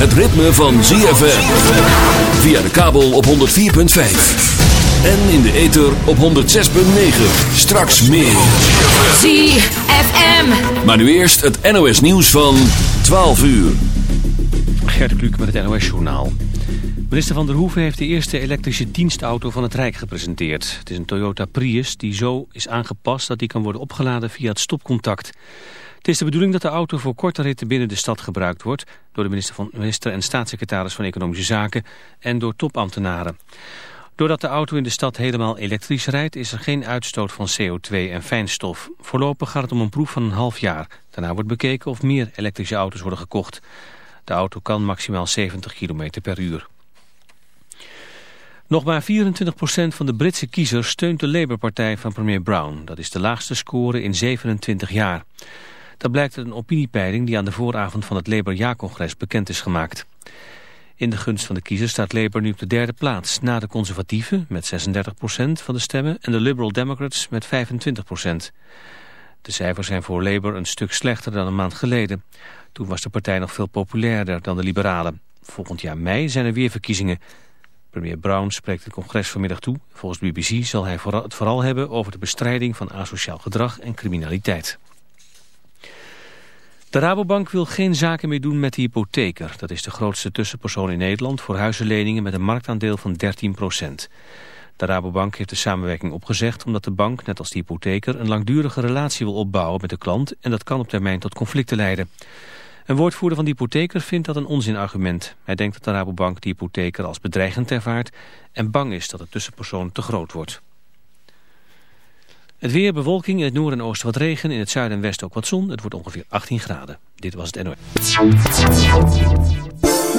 Het ritme van ZFM. Via de kabel op 104.5. En in de ether op 106.9. Straks meer. ZFM. Maar nu eerst het NOS nieuws van 12 uur. Gert Kluk met het NOS-journaal. Minister Van der Hoeven heeft de eerste elektrische dienstauto van het Rijk gepresenteerd. Het is een Toyota Prius die zo is aangepast dat die kan worden opgeladen via het stopcontact. Het is de bedoeling dat de auto voor korte ritten binnen de stad gebruikt wordt... door de minister, van, minister en staatssecretaris van Economische Zaken en door topambtenaren. Doordat de auto in de stad helemaal elektrisch rijdt... is er geen uitstoot van CO2 en fijnstof. Voorlopig gaat het om een proef van een half jaar. Daarna wordt bekeken of meer elektrische auto's worden gekocht. De auto kan maximaal 70 km per uur. Nog maar 24% van de Britse kiezers steunt de Labour-partij van premier Brown. Dat is de laagste score in 27 jaar. Dat blijkt uit een opiniepeiling die aan de vooravond van het Labour-jaarcongres bekend is gemaakt. In de gunst van de kiezers staat Labour nu op de derde plaats... na de conservatieven met 36% van de stemmen en de Liberal Democrats met 25%. De cijfers zijn voor Labour een stuk slechter dan een maand geleden. Toen was de partij nog veel populairder dan de liberalen. Volgend jaar mei zijn er weer verkiezingen. Premier Brown spreekt het congres vanmiddag toe. Volgens BBC zal hij het vooral hebben over de bestrijding van asociaal gedrag en criminaliteit. De Rabobank wil geen zaken meer doen met de hypotheker. Dat is de grootste tussenpersoon in Nederland voor huizenleningen met een marktaandeel van 13 procent. De Rabobank heeft de samenwerking opgezegd omdat de bank, net als de hypotheker, een langdurige relatie wil opbouwen met de klant en dat kan op termijn tot conflicten leiden. Een woordvoerder van de hypotheker vindt dat een onzinargument. Hij denkt dat de Rabobank de hypotheker als bedreigend ervaart en bang is dat de tussenpersoon te groot wordt. Het weer, bewolking, in het noorden en oosten wat regen, in het zuiden en westen ook wat zon. Het wordt ongeveer 18 graden. Dit was het NOS.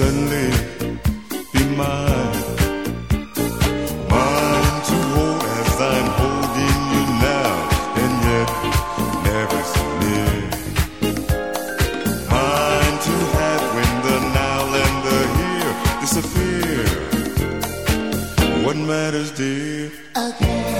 suddenly be mine. Mine to hold as I'm holding you now, and yet never so near. Mine to have when the now and the here disappear. What matters, dear? Again.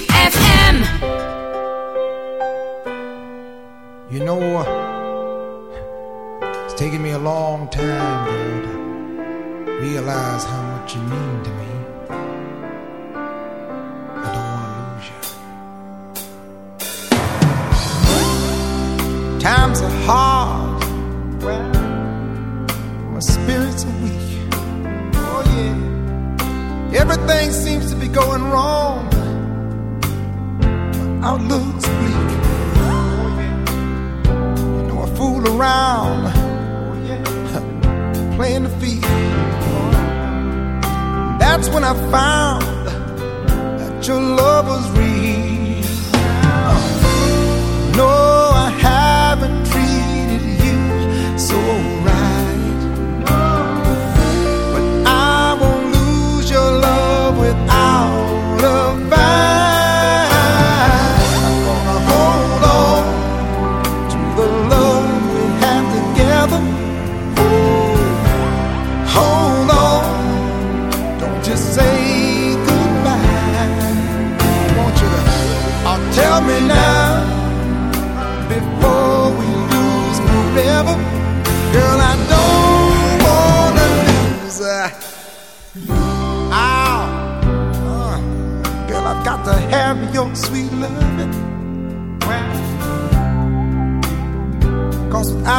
the field. That's when I found that your love was real.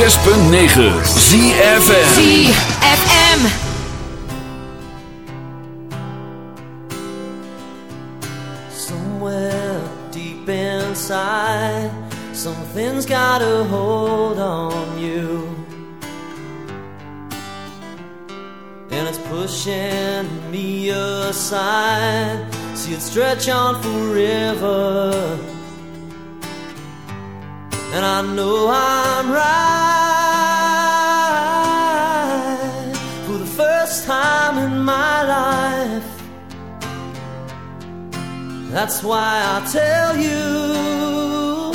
106.9 ZFM ZFM Something's got a hold on you. And it's pushing me aside. See it stretch on forever and I know I'm right for the first time in my life. That's why I tell you,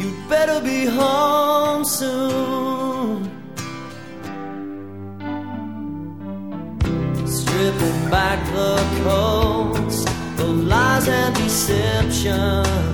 you better be home soon. Stripping back the coats of lies and deception.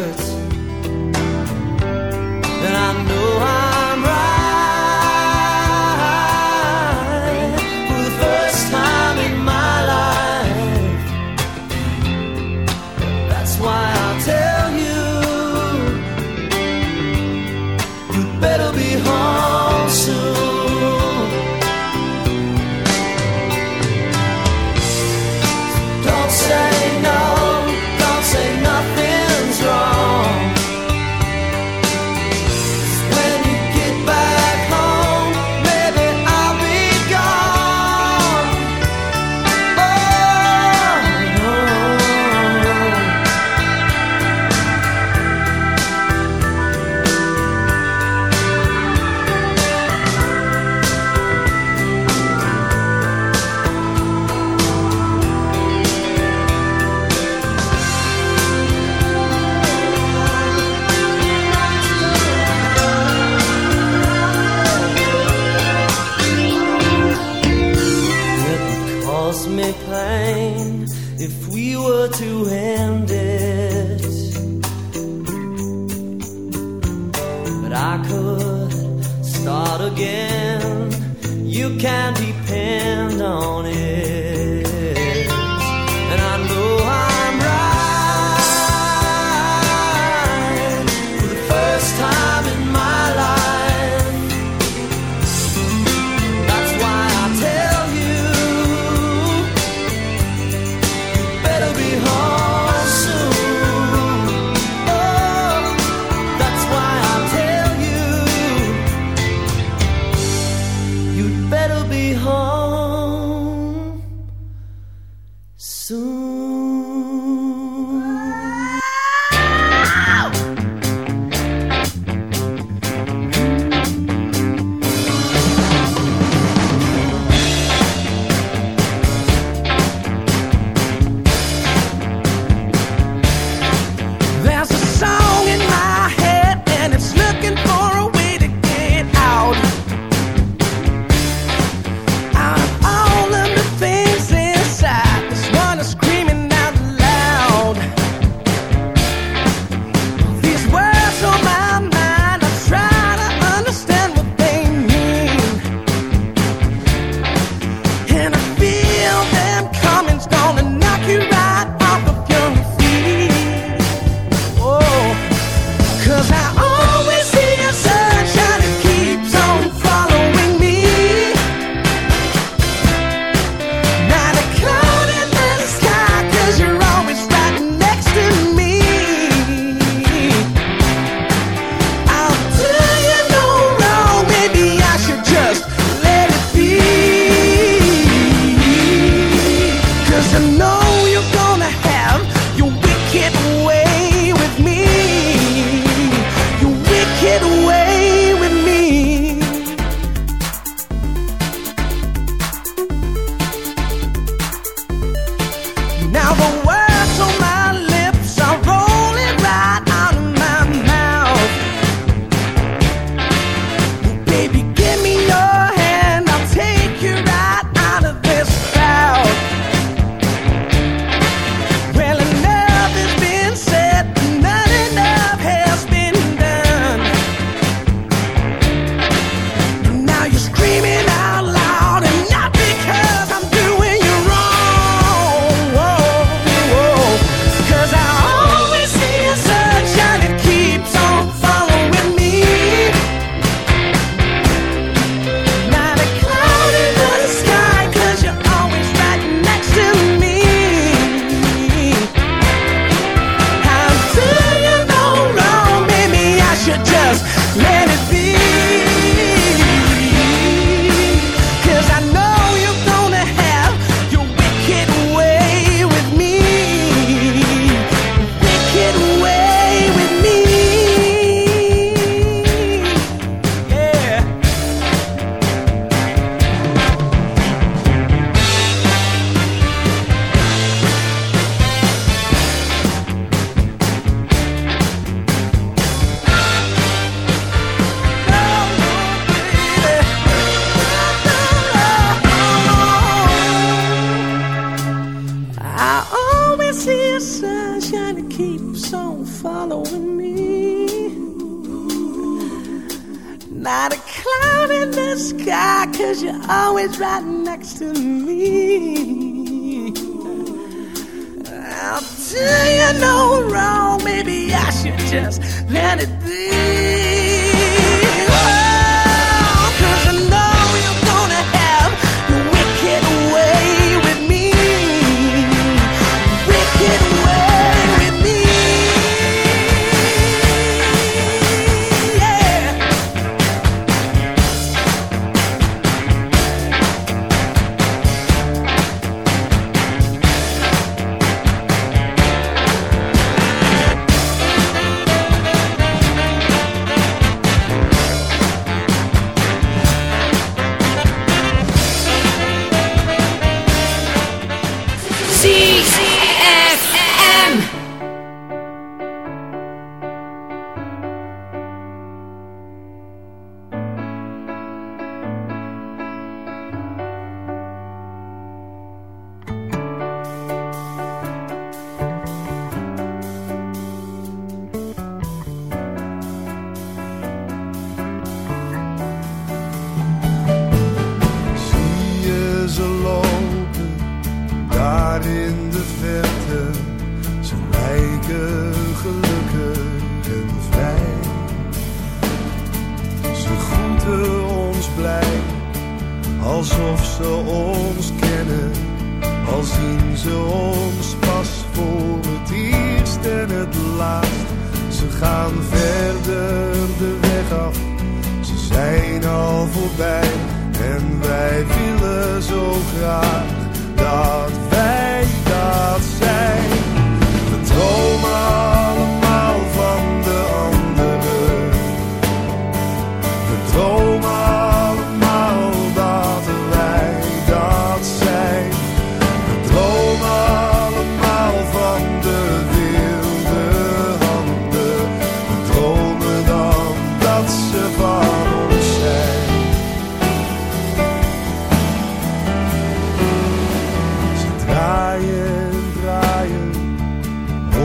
Soon.